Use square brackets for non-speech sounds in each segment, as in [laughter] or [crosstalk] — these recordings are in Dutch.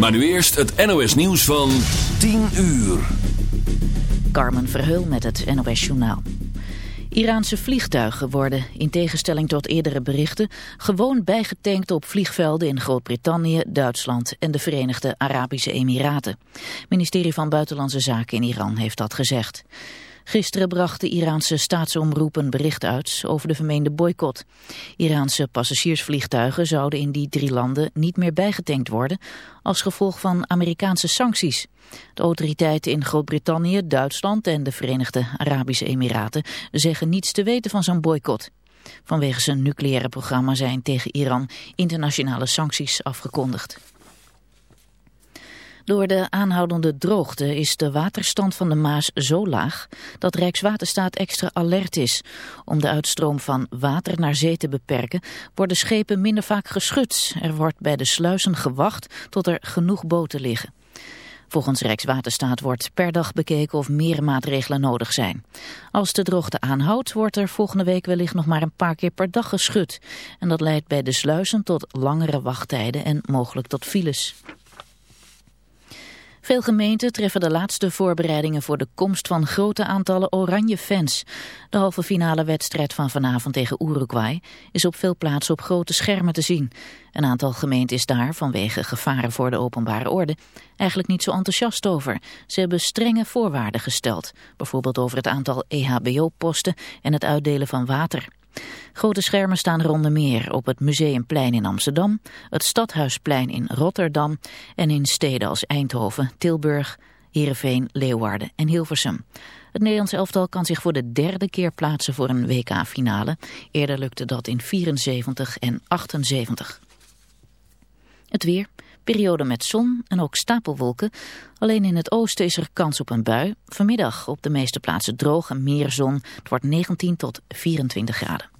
Maar nu eerst het NOS nieuws van 10 uur. Carmen Verheul met het NOS Journaal. Iraanse vliegtuigen worden, in tegenstelling tot eerdere berichten, gewoon bijgetankt op vliegvelden in Groot-Brittannië, Duitsland en de Verenigde Arabische Emiraten. Het ministerie van Buitenlandse Zaken in Iran heeft dat gezegd. Gisteren bracht de Iraanse staatsomroep een bericht uit over de vermeende boycott. Iraanse passagiersvliegtuigen zouden in die drie landen niet meer bijgetankt worden als gevolg van Amerikaanse sancties. De autoriteiten in Groot-Brittannië, Duitsland en de Verenigde Arabische Emiraten zeggen niets te weten van zo'n boycott. Vanwege zijn nucleaire programma zijn tegen Iran internationale sancties afgekondigd. Door de aanhoudende droogte is de waterstand van de Maas zo laag dat Rijkswaterstaat extra alert is. Om de uitstroom van water naar zee te beperken worden schepen minder vaak geschud. Er wordt bij de sluizen gewacht tot er genoeg boten liggen. Volgens Rijkswaterstaat wordt per dag bekeken of meer maatregelen nodig zijn. Als de droogte aanhoudt, wordt er volgende week wellicht nog maar een paar keer per dag geschud. En dat leidt bij de sluizen tot langere wachttijden en mogelijk tot files. Veel gemeenten treffen de laatste voorbereidingen voor de komst van grote aantallen oranje fans. De halve finale wedstrijd van vanavond tegen Uruguay is op veel plaatsen op grote schermen te zien. Een aantal gemeenten is daar, vanwege gevaren voor de openbare orde, eigenlijk niet zo enthousiast over. Ze hebben strenge voorwaarden gesteld, bijvoorbeeld over het aantal EHBO-posten en het uitdelen van water. Grote schermen staan er onder meer op het Museumplein in Amsterdam, het Stadhuisplein in Rotterdam en in steden als Eindhoven, Tilburg, Heerenveen, Leeuwarden en Hilversum. Het Nederlands elftal kan zich voor de derde keer plaatsen voor een WK-finale. Eerder lukte dat in 74 en 78. Het weer, periode met zon en ook stapelwolken. Alleen in het oosten is er kans op een bui. Vanmiddag op de meeste plaatsen droog en meer zon. Het wordt 19 tot 24 graden.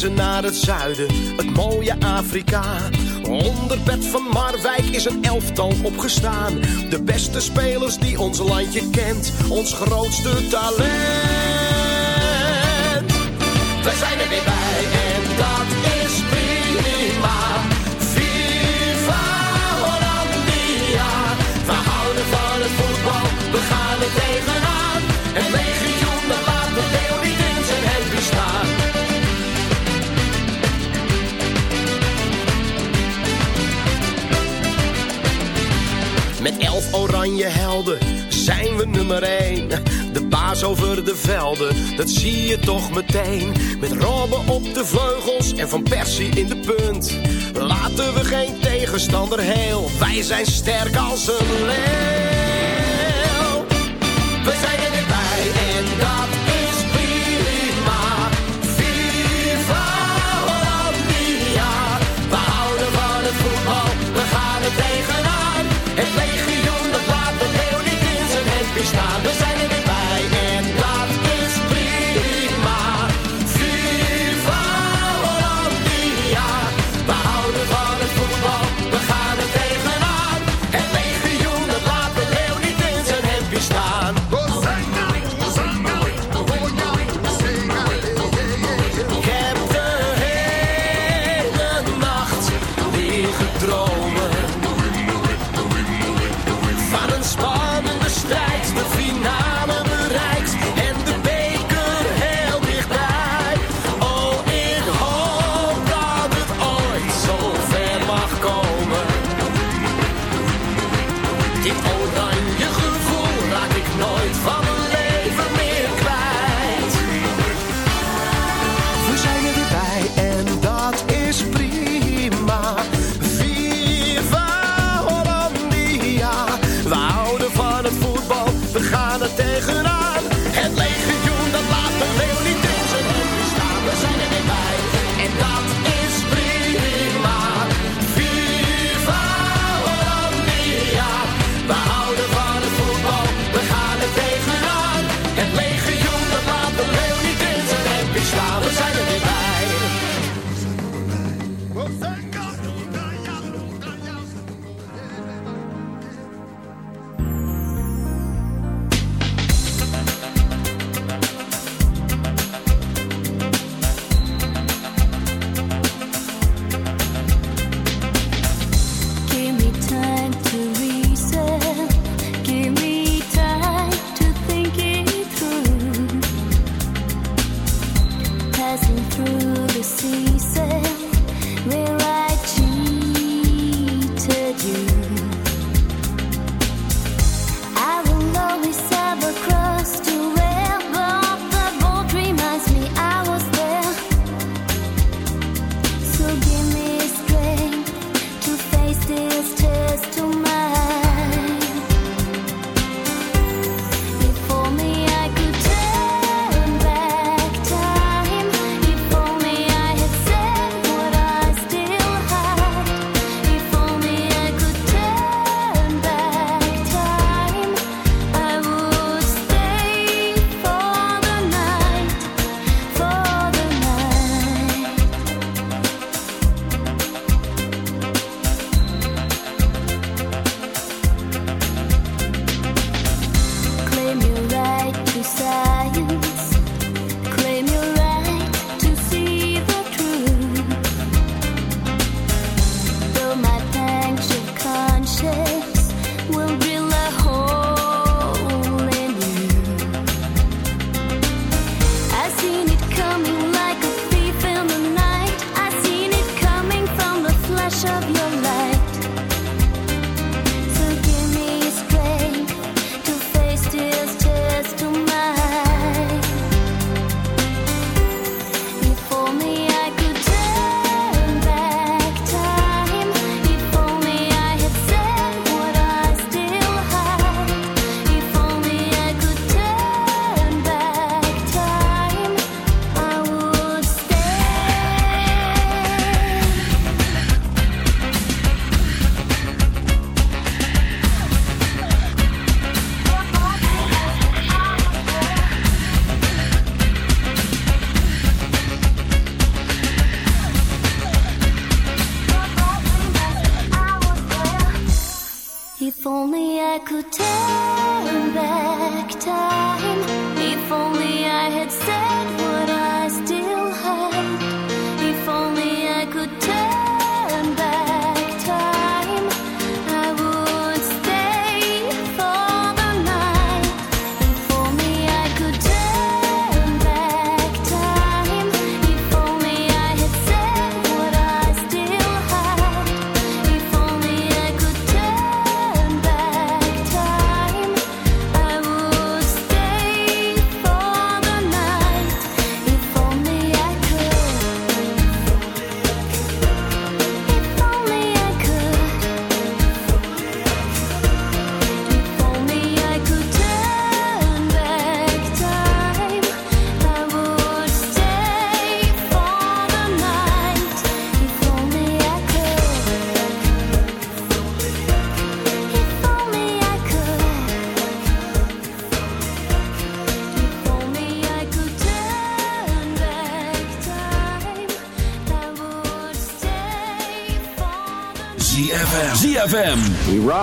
Reizen naar het zuiden, het mooie Afrika. Onder Bert van Marwijk is een elftal opgestaan. De beste spelers die ons landje kent, ons grootste talent. Over de velden, dat zie je toch meteen. Met Robben op de vleugels en Van Persie in de punt. Laten we geen tegenstander heel, wij zijn sterk als een leeuw. We zijn er bij en dat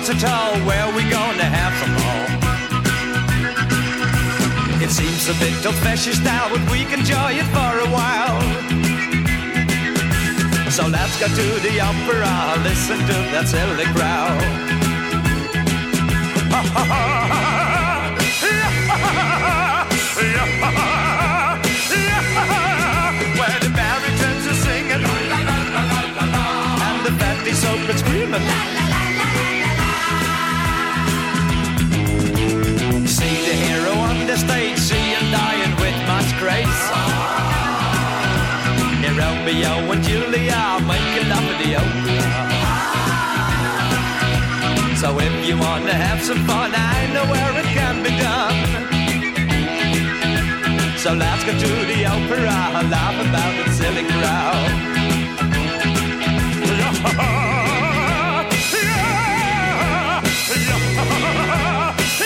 counts at all. Well, we gonna have them all. It seems a bit old fashioned style, but we can enjoy it for a while. So let's go to the opera, listen to that silly growl. Ha ha ha! you want to have some fun, I know where it can be done. So let's go to the opera, laugh about the silly crowd. [laughs]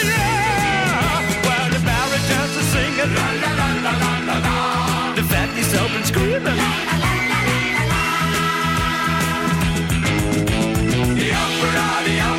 screaming. la la la la la la. The opera, the opera.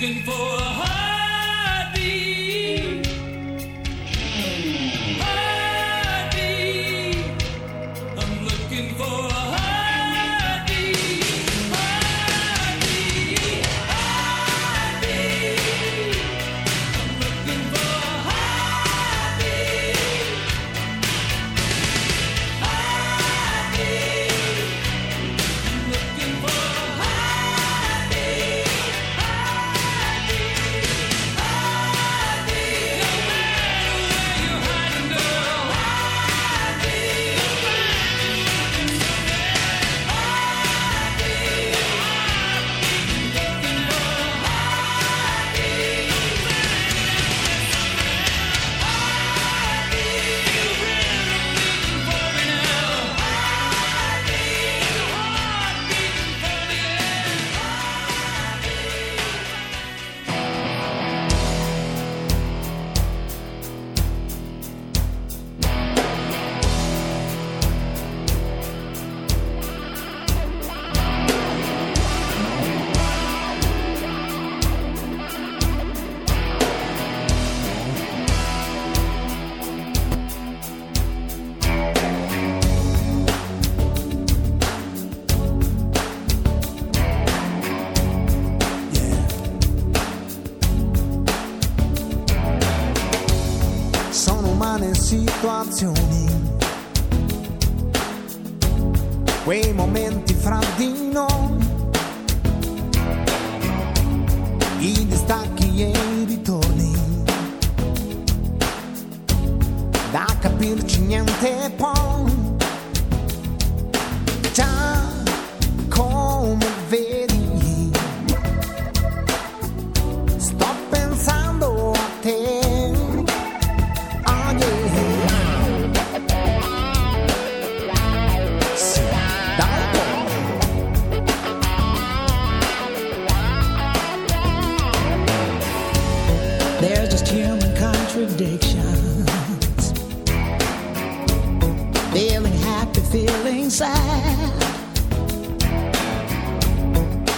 looking for a home. upon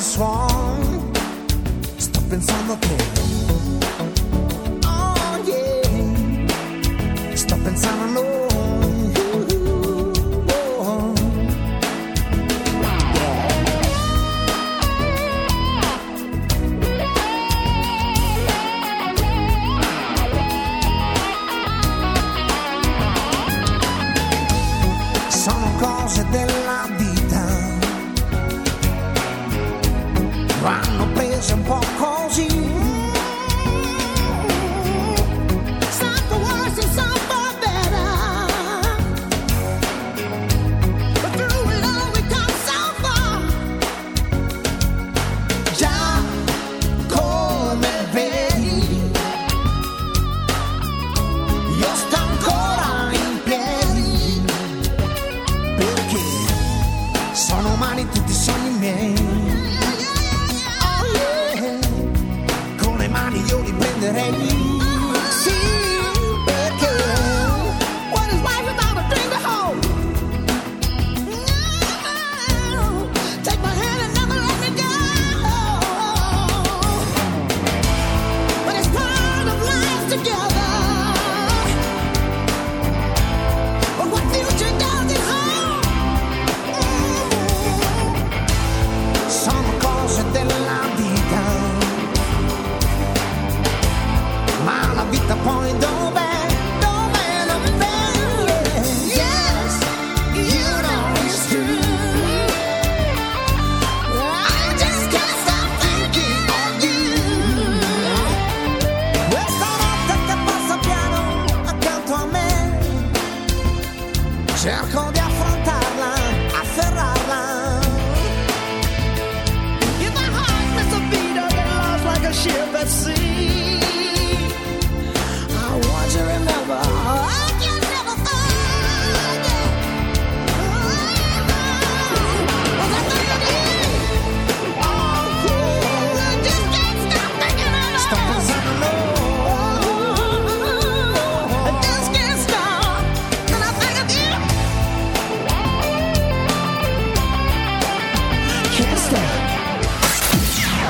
Suon. Sto pensando a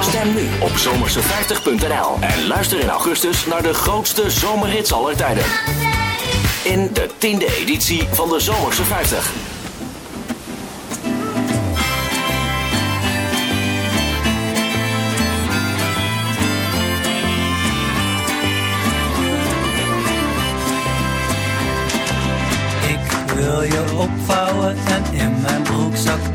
Stem nu op zomerse50.nl en luister in augustus naar de grootste zomerhits aller tijden. In de tiende editie van de Zomerse 50. Ik wil je opvouwen en in mijn broekzak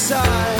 side.